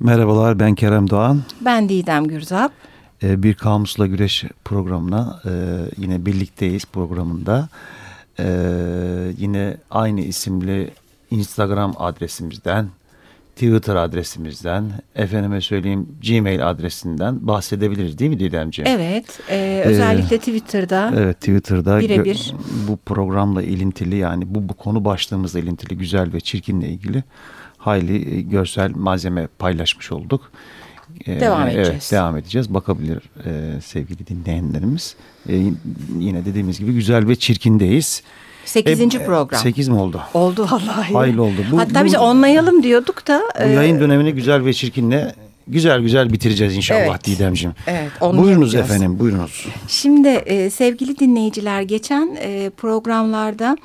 Merhabalar ben Kerem Doğan. Ben Didem Gürzap. Ee, bir Kamusla Güreş programına e, yine birlikteyiz programında. Ee, yine aynı isimli Instagram adresimizden, Twitter adresimizden, efendime söyleyeyim Gmail adresinden bahsedebiliriz değil mi Didemciğim? Evet, e, özellikle ee, Twitter'da. Evet, Twitter'da birebir. bu programla ilintili yani bu, bu konu başlığımızla ilintili güzel ve çirkinle ilgili hayli e, görsel malzeme paylaşmış olduk. Ee, devam edeceğiz. Evet, devam edeceğiz. Bakabilir e, sevgili dinleyenlerimiz. E, yine dediğimiz gibi güzel ve çirkindeyiz. Sekizinci e, program. Sekiz mi oldu? Oldu vallahi. Hayli oldu. Bu, Hatta bu, biz onlayalım diyorduk da. Bu e, yayın dönemini güzel ve çirkinle güzel güzel bitireceğiz inşallah evet. Didemciğim. Evet. Buyurunuz efendim buyurunuz. Şimdi e, sevgili dinleyiciler geçen e, programlarda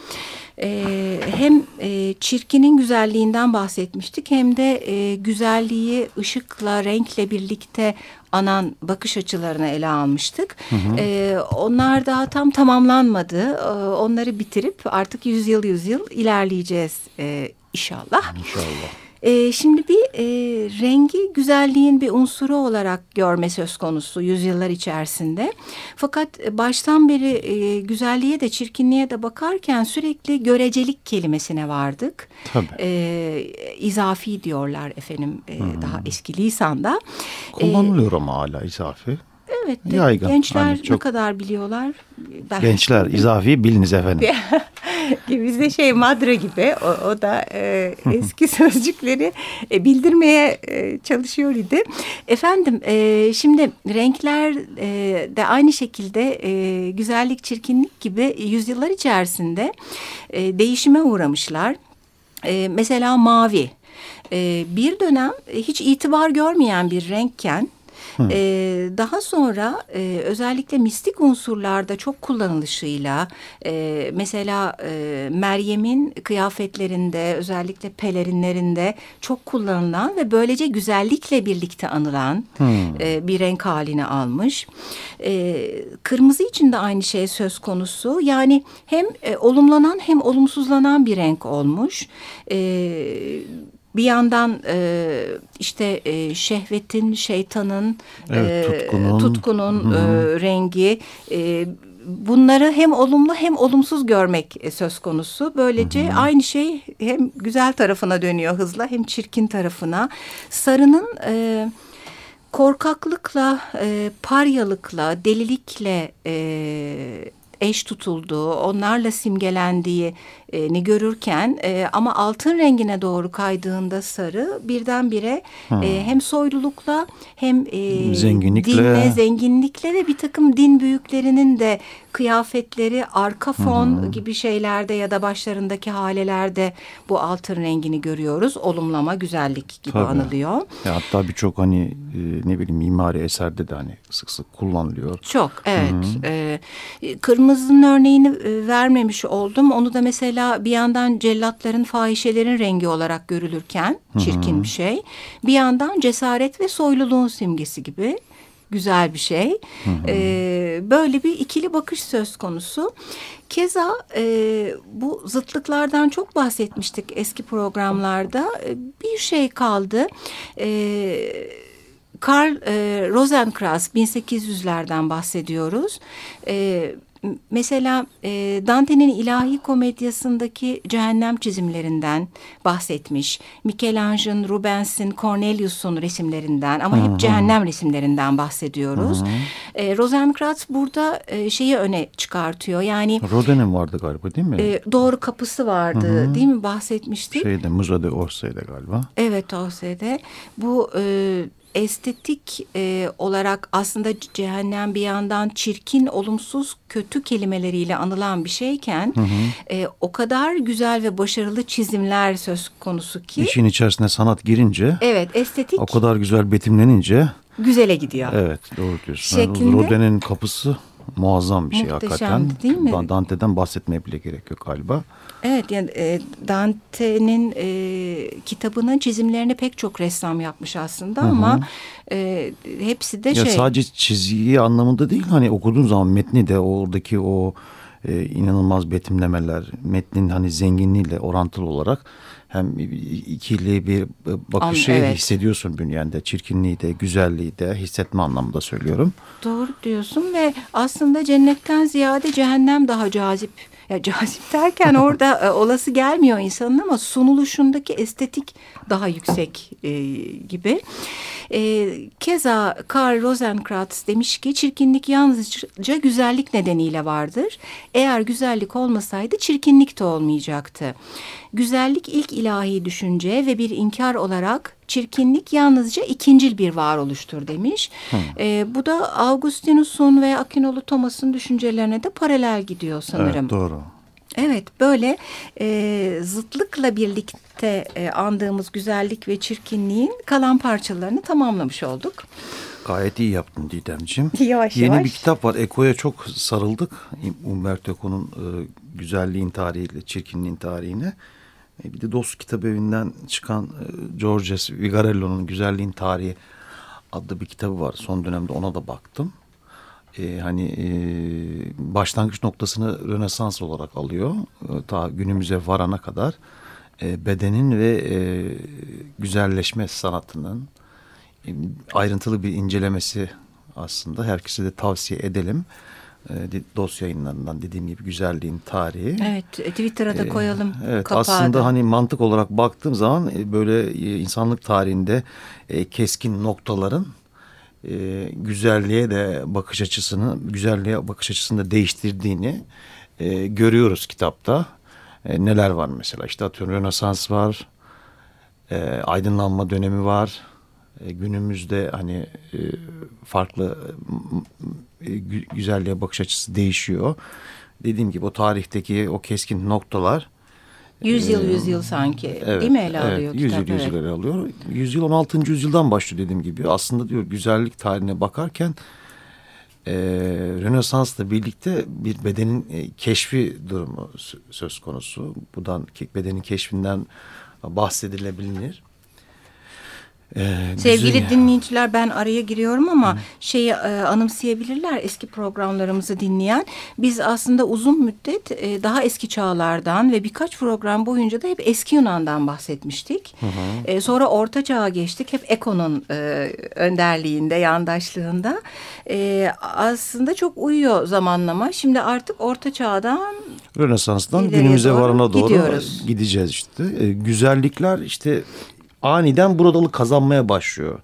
e, hem e, çirkinin güzelliğinden bahsetmiştik hem de e, güzelliği ışıkla, renkle birlikte anan bakış açılarını ele almıştık. Hı hı. E, onlar daha tam tamamlanmadı. E, onları bitirip artık yüzyıl yüzyıl ilerleyeceğiz e, inşallah. İnşallah. E, şimdi bir e, rengi güzelliğin bir unsuru olarak görme söz konusu yüzyıllar içerisinde. Fakat baştan beri e, güzelliğe de çirkinliğe de bakarken sürekli görecelik kelimesine vardık. Tabii. E, izafi diyorlar efendim e, hmm. daha eski lisanda. Kullanılıyor e, ama hala izafi. Evet. Yaygın. Gençler hani çok... ne kadar biliyorlar? Ben... Gençler izafi biliniz efendim. Bizde şey madra gibi o, o da e, eski sözcükleri e, bildirmeye e, çalışıyor idi. Efendim e, şimdi renkler e, de aynı şekilde e, güzellik çirkinlik gibi yüzyıllar içerisinde e, değişime uğramışlar. E, mesela mavi. E, bir dönem hiç itibar görmeyen bir renkken ee, daha sonra e, özellikle mistik unsurlarda çok kullanılışıyla e, mesela e, Meryem'in kıyafetlerinde özellikle pelerinlerinde çok kullanılan ve böylece güzellikle birlikte anılan e, bir renk haline almış. E, kırmızı için de aynı şey söz konusu. Yani hem e, olumlanan hem olumsuzlanan bir renk olmuş. E, bir yandan e, işte e, şehvetin, şeytanın, evet, e, tutkunun, tutkunun e, rengi... E, bunları hem olumlu hem olumsuz görmek e, söz konusu. Böylece hı hı. aynı şey hem güzel tarafına dönüyor hızla hem çirkin tarafına. Sarının e, korkaklıkla, e, paryalıkla, delilikle e, eş tutulduğu, onlarla simgelendiği e, görürken e, ama altın rengine doğru kaydığında sarı birdenbire hmm. e, hem soylulukla hem e, zenginlikle. dinle, zenginlikle ve bir takım din büyüklerinin de kıyafetleri arka fon hmm. gibi şeylerde ya da başlarındaki halelerde bu altın rengini görüyoruz. Olumlama, güzellik gibi Tabii. anılıyor. Ya hatta birçok hani e, ne bileyim mimari eserde de hani sık sık kullanılıyor. Çok evet. Hmm. E, kırmızının örneğini e, vermemiş oldum. Onu da mesela bir yandan cellatların, fahişelerin rengi olarak görülürken çirkin bir şey. Bir yandan cesaret ve soyluluğun simgesi gibi güzel bir şey. Ee, böyle bir ikili bakış söz konusu. Keza e, bu zıtlıklardan çok bahsetmiştik eski programlarda. E, bir şey kaldı. E, Karl e, Rosenkranz 1800'lerden bahsediyoruz. E, mesela e, Dante'nin ilahi komedyasındaki cehennem çizimlerinden bahsetmiş. Michelangelo'nun, Rubens'in, Cornelius'un resimlerinden ama hep cehennem resimlerinden bahsediyoruz. E, Rosenkranz burada e, şeyi öne çıkartıyor. Yani Rodin'in vardı galiba değil mi? E, doğru kapısı vardı -hı. değil mi bahsetmiştik? Şeyde Museo de Orsay'da galiba. Evet Orsay'da. Bu e, estetik e, olarak aslında cehennem bir yandan çirkin, olumsuz, kötü kelimeleriyle anılan bir şeyken hı hı. E, o kadar güzel ve başarılı çizimler söz konusu ki. İşin içerisine sanat girince. Evet estetik. O kadar güzel betimlenince. Güzele gidiyor. Evet doğru diyorsun. Şeklinde, Rodin'in kapısı muazzam bir şey hakikaten. değil mi? Dante'den bahsetmeye bile gerek yok galiba. Evet yani e, Dante'nin e, kitabının çizimlerini pek çok ressam yapmış aslında Hı -hı. ama e, hepsi de ya şey. Sadece çizgi anlamında değil hani okuduğun zaman metni de oradaki o e, inanılmaz betimlemeler metnin hani zenginliğiyle orantılı olarak hem ikili bir bakışı An, evet. hissediyorsun bünyende. Çirkinliği de, güzelliği de hissetme anlamında söylüyorum. Doğru diyorsun ve aslında cennetten ziyade cehennem daha cazip ya cazip derken orada e, olası gelmiyor insanın ama sunuluşundaki estetik daha yüksek e, gibi. E, keza Karl Rosenkranz demiş ki çirkinlik yalnızca güzellik nedeniyle vardır. Eğer güzellik olmasaydı çirkinlik de olmayacaktı. Güzellik ilk ilahi düşünce ve bir inkar olarak çirkinlik yalnızca ikincil bir varoluştur demiş. E, bu da Augustinus'un ve Akinolu Thomas'ın düşüncelerine de paralel gidiyor sanırım. Evet doğru. Evet böyle e, zıtlıkla birlikte e, andığımız güzellik ve çirkinliğin kalan parçalarını tamamlamış olduk. Gayet iyi yaptın Didemciğim. Yavaş Yeni yavaş. bir kitap var. Eko'ya çok sarıldık. Umberto Eco'nun e, güzelliğin tarihiyle çirkinliğin tarihine. E, bir de Dost Kitap Evi'nden çıkan e, Georges Vigarello'nun Güzelliğin Tarihi adlı bir kitabı var. Son dönemde ona da baktım e, hani e, başlangıç noktasını Rönesans olarak alıyor. E, ta günümüze varana kadar e, bedenin ve e, güzelleşme sanatının e, ayrıntılı bir incelemesi aslında. Herkese de tavsiye edelim. E, dosya yayınlarından dediğim gibi güzelliğin tarihi. Evet Twitter'a da e, koyalım. E, evet aslında da. hani mantık olarak baktığım zaman e, böyle e, insanlık tarihinde e, keskin noktaların e, güzelliğe de bakış açısını, güzelliğe bakış açısını da değiştirdiğini e, görüyoruz kitapta. E, neler var mesela işte atıyorum Rönesans var, e, aydınlanma dönemi var. E, günümüzde hani e, farklı e, güzelliğe bakış açısı değişiyor. Dediğim gibi o tarihteki o keskin noktalar Yüzyıl ee, yüzyıl sanki evet, değil mi ele evet, alıyor yüzyıl, kitap? Yüzyıl ele alıyor. Yüzyıl 16. yüzyıldan başlıyor dediğim gibi. Aslında diyor güzellik tarihine bakarken e, Rönesans'la birlikte bir bedenin e, keşfi durumu söz konusu. Buradan bedenin keşfinden bahsedilebilir. Ee, Sevgili güzel. dinleyiciler ben araya giriyorum ama Hı. şeyi e, anımsayabilirler eski programlarımızı dinleyen. Biz aslında uzun müddet e, daha eski çağlardan ve birkaç program boyunca da hep eski Yunan'dan bahsetmiştik. Hı hı. E, sonra Orta Çağ'a geçtik hep Eko'nun e, önderliğinde, yandaşlığında. E, aslında çok uyuyor zamanlama. Şimdi artık Orta Çağ'dan Rönesans'tan günümüze doğru varana doğru gidiyoruz. gideceğiz işte. E, güzellikler işte aniden buradalık kazanmaya başlıyor.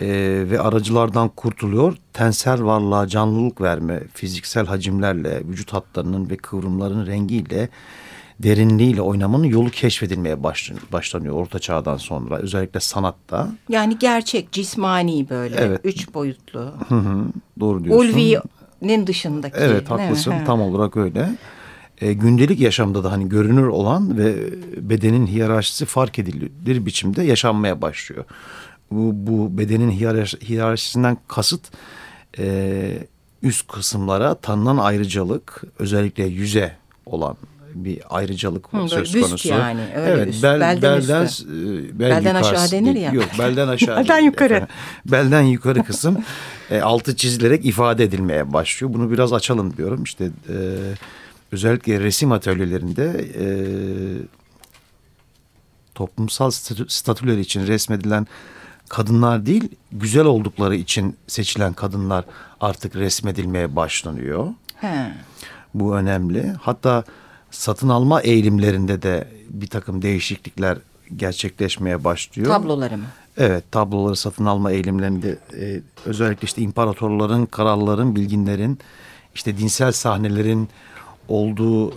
Ee, ve aracılardan kurtuluyor. Tensel varlığa canlılık verme, fiziksel hacimlerle, vücut hatlarının ve kıvrımların rengiyle, derinliğiyle oynamanın yolu keşfedilmeye başlanıyor Orta Çağ'dan sonra. Özellikle sanatta. Yani gerçek, cismani böyle. Evet. Üç boyutlu. Hı hı, doğru diyorsun. Ulvi'nin dışındaki. Evet haklısın. Tam olarak öyle e, gündelik yaşamda da hani görünür olan ve bedenin hiyerarşisi fark edilir biçimde yaşanmaya başlıyor. Bu, bu bedenin hiyerarşisinden kasıt e, üst kısımlara tanınan ayrıcalık özellikle yüze olan bir ayrıcalık Hı, söz büst konusu. yani. Öyle evet, üst, bel, belden, belden, üstü. E, bel belden aşağı denir ya. Yok belden aşağı. belden yukarı. Efendim. Belden yukarı kısım e, altı çizilerek ifade edilmeye başlıyor. Bunu biraz açalım diyorum. İşte e, özellikle resim atölyelerinde e, toplumsal statüler için resmedilen kadınlar değil, güzel oldukları için seçilen kadınlar artık resmedilmeye başlanıyor. He. Bu önemli. Hatta satın alma eğilimlerinde de bir takım değişiklikler gerçekleşmeye başlıyor. Tabloları mı? Evet, tabloları satın alma eğilimlerinde e, özellikle işte imparatorların, kralların, bilginlerin, işte dinsel sahnelerin olduğu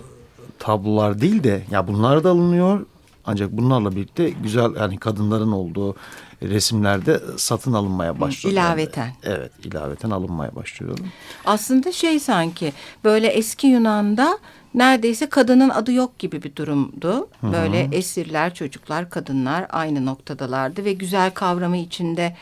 tablolar değil de ya bunlar da alınıyor ancak bunlarla birlikte güzel yani kadınların olduğu resimlerde satın alınmaya başlıyor. İlaveten. Evet ilaveten alınmaya başlıyor. Aslında şey sanki böyle eski Yunan'da neredeyse kadının adı yok gibi bir durumdu. Böyle Hı -hı. esirler, çocuklar, kadınlar aynı noktadalardı ve güzel kavramı içinde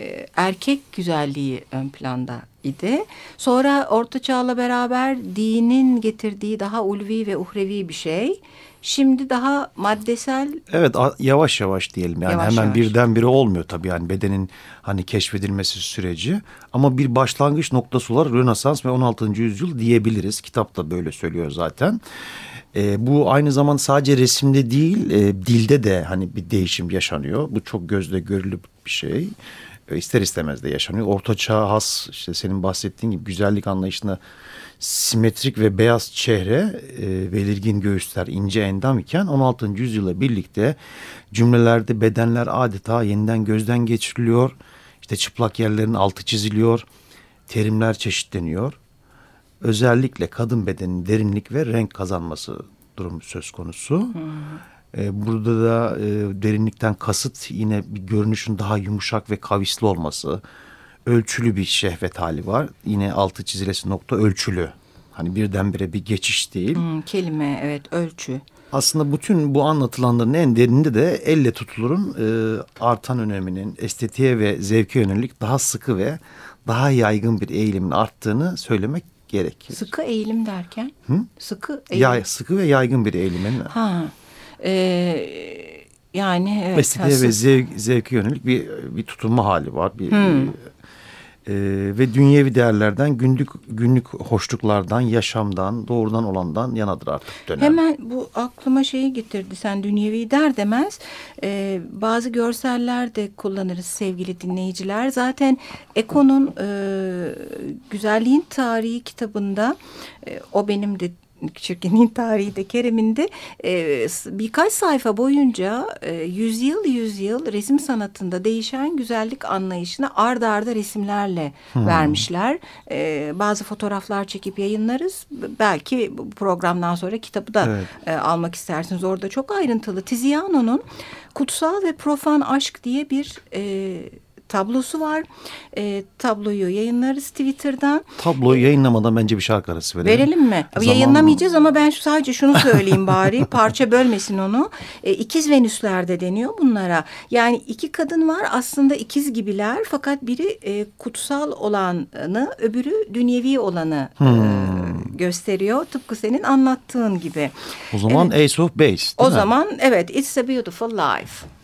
e, erkek güzelliği ön planda idi. Sonra Orta Çağ'la beraber dinin getirdiği daha ulvi ve uhrevi bir şey. Şimdi daha maddesel. Evet yavaş yavaş diyelim yani yavaş hemen yavaş. birdenbire olmuyor tabii yani bedenin hani keşfedilmesi süreci. Ama bir başlangıç noktası olarak Rönesans ve 16. yüzyıl diyebiliriz. Kitap da böyle söylüyor zaten. E, bu aynı zamanda sadece resimde değil e, dilde de hani bir değişim yaşanıyor. Bu çok gözle görülür bir şey. E, ister istemez de yaşanıyor. Orta çağ has işte senin bahsettiğin gibi güzellik anlayışında simetrik ve beyaz çehre, e, belirgin göğüsler, ince endam iken 16. yüzyıla birlikte cümlelerde bedenler adeta yeniden gözden geçiriliyor. İşte çıplak yerlerin altı çiziliyor, terimler çeşitleniyor. Özellikle kadın bedeninin derinlik ve renk kazanması durumu söz konusu. Hmm. E, burada da e, derinlikten kasıt yine bir görünüşün daha yumuşak ve kavisli olması ölçülü bir şehvet hali var. Yine altı çizilesi nokta ölçülü. Hani birdenbire bir geçiş değil. Hmm, kelime evet ölçü. Aslında bütün bu anlatılanların en derininde de elle tutulurun e, artan öneminin estetiğe ve zevke yönelik daha sıkı ve daha yaygın bir eğilimin arttığını söylemek gerekir. Sıkı eğilim derken? Hı? Sıkı eğilim. Ya, sıkı ve yaygın bir eğilimin. Ha. Ee, yani evet. Estetiğe ve zevk, zevke yönelik bir bir tutunma hali var. Bir, hmm. e, ve dünyevi değerlerden günlük günlük hoşluklardan yaşamdan doğrudan olandan yanadır artık dönem. Hemen bu aklıma şeyi getirdi sen dünyevi der demez e, bazı görseller de kullanırız sevgili dinleyiciler zaten Eko'nun e, güzelliğin tarihi kitabında e, o benim de çirkinliğin tarihi de Kerem'inde e, birkaç sayfa boyunca e, yüzyıl yüzyıl resim sanatında değişen güzellik anlayışını ard arda resimlerle hmm. vermişler. E, bazı fotoğraflar çekip yayınlarız. Belki bu programdan sonra kitabı da evet. e, almak istersiniz. Orada çok ayrıntılı. Tiziano'nun Kutsal ve Profan Aşk diye bir e, tablosu var. E, tabloyu yayınlarız Twitter'dan. Tabloyu e, yayınlamadan bence bir şarkı arası verelim. Verelim mi? Zaman... Yayınlamayacağız ama ben sadece şunu söyleyeyim bari. parça bölmesin onu. E, ikiz Venüslerde deniyor bunlara. Yani iki kadın var aslında ikiz gibiler fakat biri e, kutsal olanı öbürü dünyevi olanı e, hmm. e, gösteriyor. Tıpkı senin anlattığın gibi. O zaman evet. Ace of Base O mi? zaman evet It's a Beautiful Life.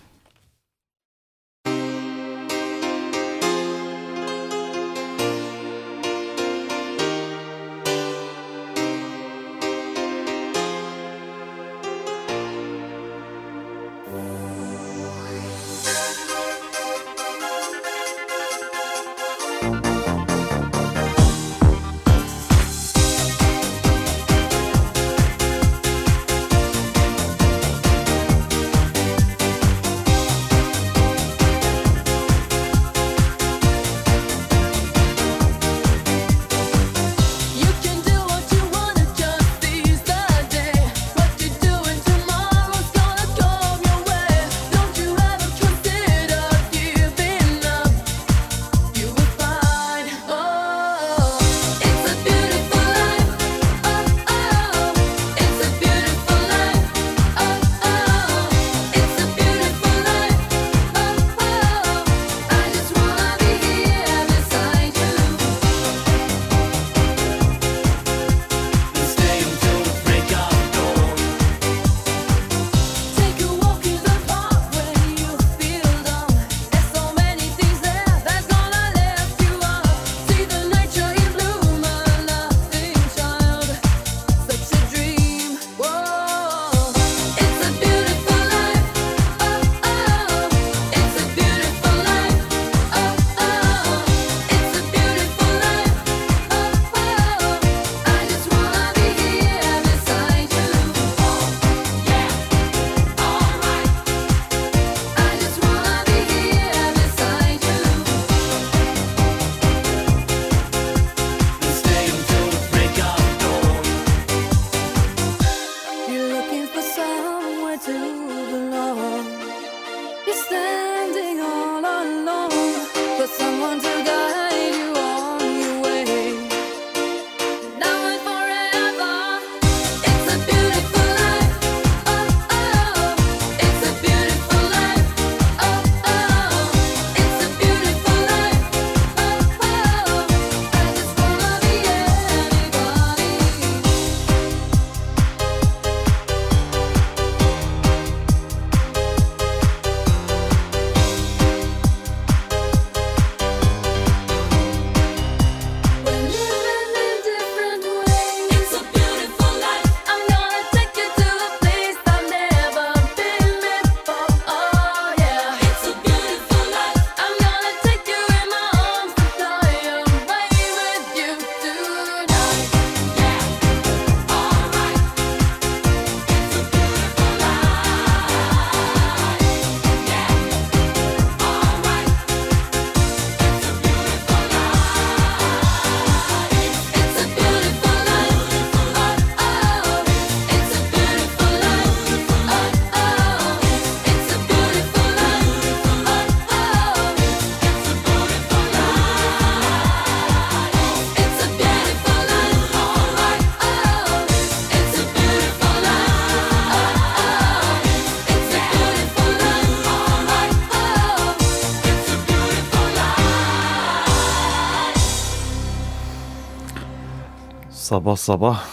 Sabah sabah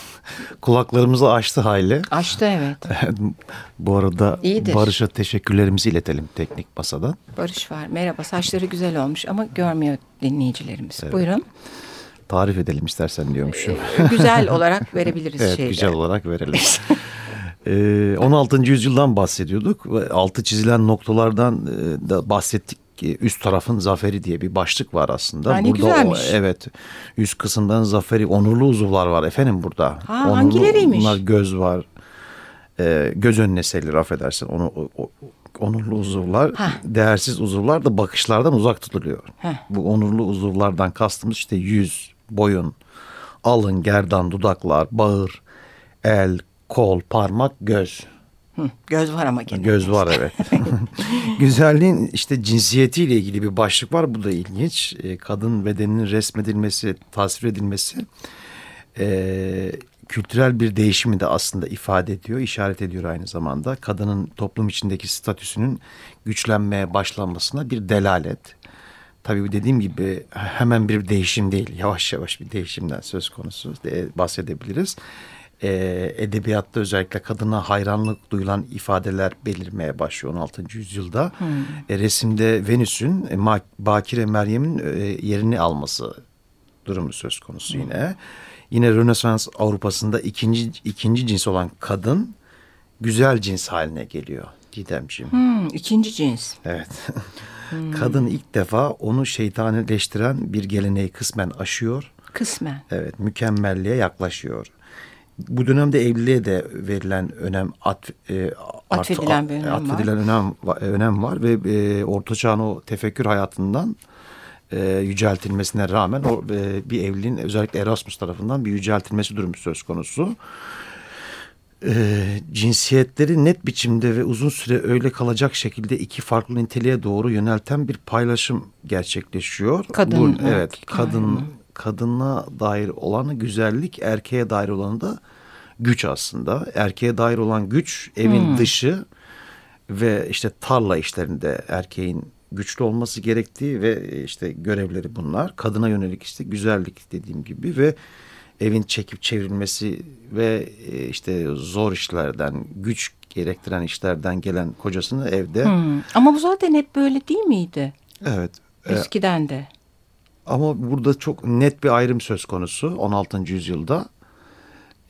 kulaklarımızı açtı hayli. Açtı evet. Bu arada İyidir. Barış'a teşekkürlerimizi iletelim teknik masadan. Barış var. Merhaba. Saçları güzel olmuş ama görmüyor dinleyicilerimiz. Buyurun. Tarif edelim istersen diyormuşum. Güzel olarak verebiliriz evet şeyleri. güzel olarak verelim. Ee, 16. yüzyıldan bahsediyorduk altı çizilen noktalardan e, da bahsettik. Ki Üst tarafın zaferi diye bir başlık var aslında. Ha, ne güzelmiş. evet üst kısımdan zaferi onurlu uzuvlar var efendim burada. Ha, onurlu, hangileriymiş? Bunlar göz var. Ee, göz önüne serilir affedersin. Onu, o, o- onurlu uzuvlar, Ha. değersiz uzuvlar da bakışlardan uzak tutuluyor. Heh. Bu onurlu uzuvlardan kastımız işte yüz, boyun, alın, gerdan, dudaklar, bağır, el, kol, parmak, göz. Hı, göz var ama gene. Göz var evet. Güzelliğin işte cinsiyetiyle ilgili bir başlık var. Bu da ilginç. Ee, Kadın bedeninin resmedilmesi, tasvir edilmesi e, kültürel bir değişimi de aslında ifade ediyor, işaret ediyor aynı zamanda. Kadının toplum içindeki statüsünün güçlenmeye başlanmasına bir delalet. Tabii dediğim gibi hemen bir değişim değil, yavaş yavaş bir değişimden söz konusu de bahsedebiliriz. Ee, edebiyatta özellikle kadına hayranlık duyulan ifadeler belirmeye başlıyor 16. yüzyılda. E, resimde Venüs'ün e, Bakire Meryem'in e, yerini alması durumu söz konusu yine. Yine Rönesans Avrupa'sında ikinci ikinci cins olan kadın güzel cins haline geliyor Didemciğim. Hmm, ikinci cins. Evet. Kadın ilk defa onu şeytanileştiren bir geleneği kısmen aşıyor. Kısmen. Evet, mükemmelliğe yaklaşıyor. Bu dönemde evliliğe de verilen önem at, e, Atfedilen bir önem var. atfedilen önem va- önem var ve e, Orta Çağ'ın o tefekkür hayatından e, yüceltilmesine rağmen o e, bir evliliğin özellikle Erasmus tarafından bir yüceltilmesi durumu söz konusu. E, cinsiyetleri net biçimde ve uzun süre öyle kalacak şekilde iki farklı niteliğe doğru yönelten bir paylaşım gerçekleşiyor. Kadın, Bu, evet, kadın ayrımı. Kadına dair olanı güzellik, erkeğe dair olanı da güç aslında. Erkeğe dair olan güç evin dışı ve işte tarla işlerinde erkeğin güçlü olması gerektiği ve işte görevleri bunlar. Kadına yönelik işte güzellik dediğim gibi ve evin çekip çevrilmesi ve e, işte zor işlerden, güç gerektiren işlerden gelen kocasını evde Hmm. Ama bu zaten hep böyle değil miydi? evet e, Eskiden de. Ama burada çok net bir ayrım söz konusu 16. yüzyılda.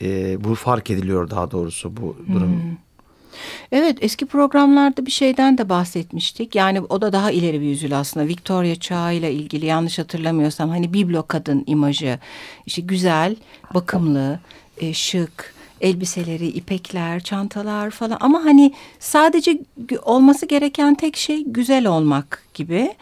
Ee, bu fark ediliyor daha doğrusu bu durum. Evet eski programlarda bir şeyden de bahsetmiştik. Yani o da daha ileri bir yüzyıl aslında. Victoria çağı ile ilgili yanlış hatırlamıyorsam hani biblo kadın imajı. işte güzel, bakımlı, e, şık, elbiseleri, ipekler, çantalar falan. Ama hani sadece olması gereken tek şey güzel olmak gibi.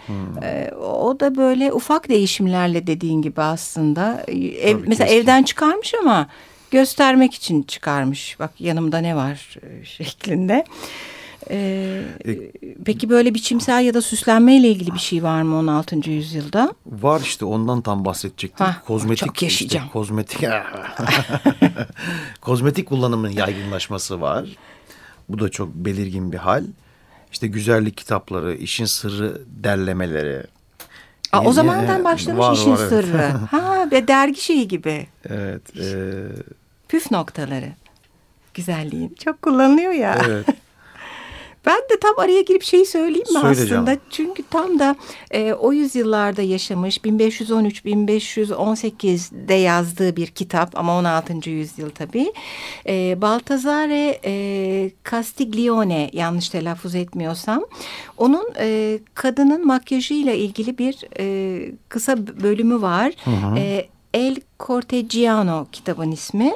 E, o da böyle ufak değişimlerle dediğin gibi aslında. Ev, Tabii, mesela kesin. evden çıkarmış ama göstermek için çıkarmış. Bak yanımda ne var e, şeklinde. Ee, peki böyle biçimsel ya da süslenmeyle ilgili bir şey var mı 16. yüzyılda? Var işte ondan tam bahsedecektim. Hah, kozmetik çok yaşayacağım. işte kozmetik kozmetik kullanımının yaygınlaşması var. Bu da çok belirgin bir hal. İşte güzellik kitapları, işin sırrı derlemeleri. Aa, o zamandan başlamış var, işin var, evet. sırrı. Ha ve dergi şeyi gibi. Evet. e, Püf noktaları. Güzelliğin. Çok kullanılıyor ya. evet. Ben de tam araya girip şeyi söyleyeyim mi Söyle aslında? canım. Çünkü tam da e, o yüzyıllarda yaşamış 1513-1518'de yazdığı bir kitap ama 16. yüzyıl tabii. E, Baltazare e, Castiglione yanlış telaffuz etmiyorsam onun e, kadının makyajıyla ilgili bir e, kısa bölümü var. E, El Cortegiano kitabın ismi.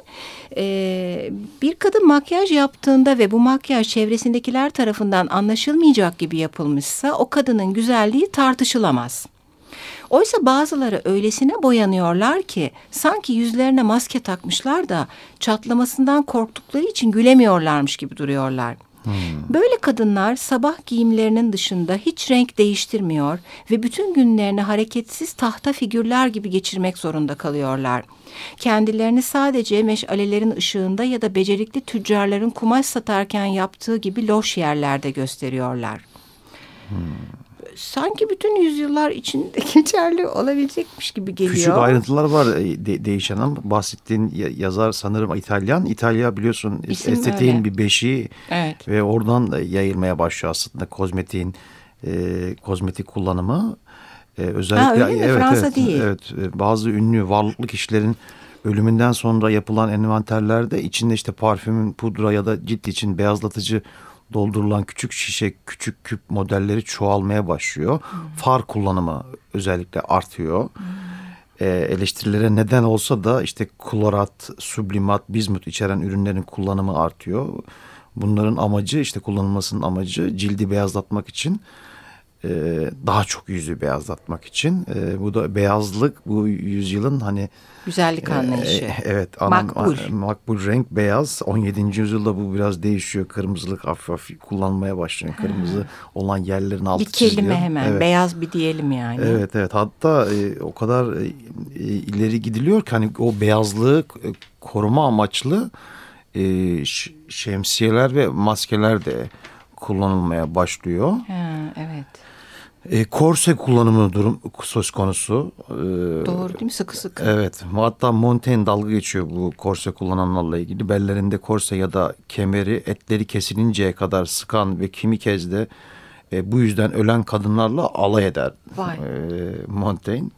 Ee, bir kadın makyaj yaptığında ve bu makyaj çevresindekiler tarafından anlaşılmayacak gibi yapılmışsa o kadının güzelliği tartışılamaz. Oysa bazıları öylesine boyanıyorlar ki sanki yüzlerine maske takmışlar da çatlamasından korktukları için gülemiyorlarmış gibi duruyorlar. Böyle kadınlar sabah giyimlerinin dışında hiç renk değiştirmiyor ve bütün günlerini hareketsiz tahta figürler gibi geçirmek zorunda kalıyorlar. Kendilerini sadece meşalelerin ışığında ya da becerikli tüccarların kumaş satarken yaptığı gibi loş yerlerde gösteriyorlar. Sanki bütün yüzyıllar içinde geçerli olabilecekmiş gibi geliyor. Küçük ayrıntılar var e, de, değişen ama bahsettiğin yazar sanırım İtalyan. İtalya biliyorsun İsim estetiğin öyle. bir beşiği Evet. ve oradan da yayılmaya başlıyor aslında kozmetiğin e, kozmetik kullanımı. E, özellikle Ha, evet Fransa evet, değil. evet e, bazı ünlü varlıklı kişilerin ölümünden sonra yapılan envanterlerde içinde işte parfümün pudra ya da cilt için beyazlatıcı doldurulan küçük şişe, küçük küp modelleri çoğalmaya başlıyor. Far kullanımı özellikle artıyor. E, eleştirilere neden olsa da işte klorat, sublimat, bizmut içeren ürünlerin kullanımı artıyor. Bunların amacı işte kullanılmasının amacı cildi beyazlatmak için e, daha çok yüzü beyazlatmak için. E, bu da beyazlık bu yüzyılın hani Güzellik anlayışı. e, evet anam- Makbul. a- makbul renk beyaz. 17. yüzyılda bu biraz değişiyor. Kırmızılık hafif hafif kullanılmaya başlıyor. Kırmızı olan yerlerin altı Bir kelime çiziliyor. hemen. Evet. Beyaz bir diyelim yani. Evet evet hatta e, o kadar e, e, ileri gidiliyor ki hani o beyazlığı e, koruma amaçlı e, şemsiyeler ve maskeler de kullanılmaya başlıyor. E, korse kullanımı durum söz konusu. E, Doğru değil mi? Sıkı sıkı. Evet hatta Montaigne dalga geçiyor bu korse kullananlarla ilgili. Bellerinde korse ya da kemeri etleri kesilinceye kadar sıkan ve kimi kez de e, bu yüzden ölen kadınlarla alay eder Vay. e, Montaigne.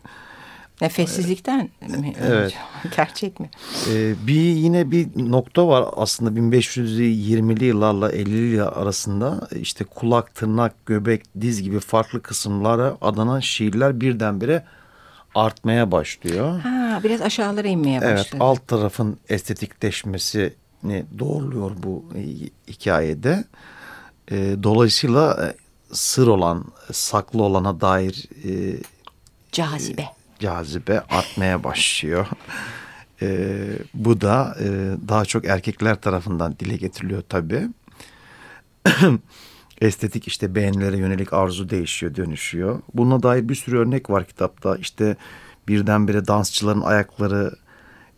Nefessizlikten mi? Evet. Gerçek mi? Ee, bir yine bir nokta var aslında 1520'li yıllarla 50'li yıllar arasında işte kulak, tırnak, göbek, diz gibi farklı kısımlara adanan şiirler birdenbire artmaya başlıyor. Ha, biraz aşağılara inmeye Evet başladı. alt tarafın estetikleşmesini doğruluyor bu e, hikayede. E, dolayısıyla e, sır olan, saklı olana dair e, Cazibe. Cazibe artmaya başlıyor. Ee, bu da e, daha çok erkekler tarafından dile getiriliyor tabii. Estetik işte beğenilere yönelik arzu değişiyor, dönüşüyor. Buna dair bir sürü örnek var kitapta. İşte birdenbire dansçıların ayakları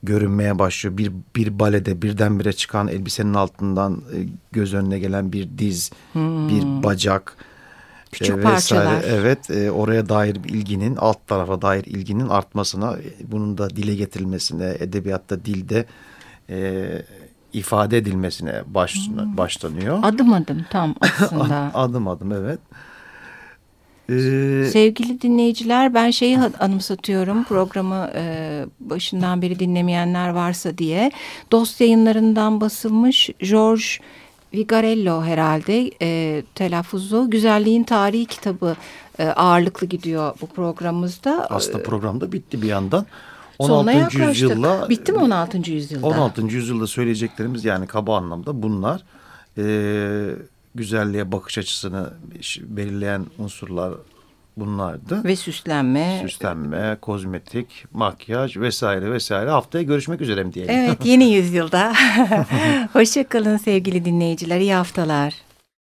görünmeye başlıyor. Bir, bir balede birdenbire çıkan elbisenin altından e, göz önüne gelen bir diz, bir bacak. Küçük e, parçalar. Evet e, oraya dair bir ilginin alt tarafa dair ilginin artmasına e, bunun da dile getirilmesine edebiyatta dilde e, ifade edilmesine baş, başlanıyor. Adım adım tam aslında. adım adım evet. Ee, Sevgili dinleyiciler ben şeyi anımsatıyorum programı e, başından beri dinlemeyenler varsa diye. Dost yayınlarından basılmış George Vigarello herhalde e, telaffuzu Güzelliğin Tarihi kitabı e, ağırlıklı gidiyor bu programımızda. aslında programda bitti bir yandan. Sonuna 16. yaklaştık. yüzyılla Bitti mi 16. yüzyılda? 16. yüzyılda söyleyeceklerimiz yani kaba anlamda bunlar. Ee, güzelliğe bakış açısını belirleyen unsurlar bunlardı. Ve süslenme. Süslenme, kozmetik, makyaj vesaire vesaire. Haftaya görüşmek üzere mi diyelim? Evet yeni yüzyılda. Hoşçakalın sevgili dinleyiciler. İyi haftalar.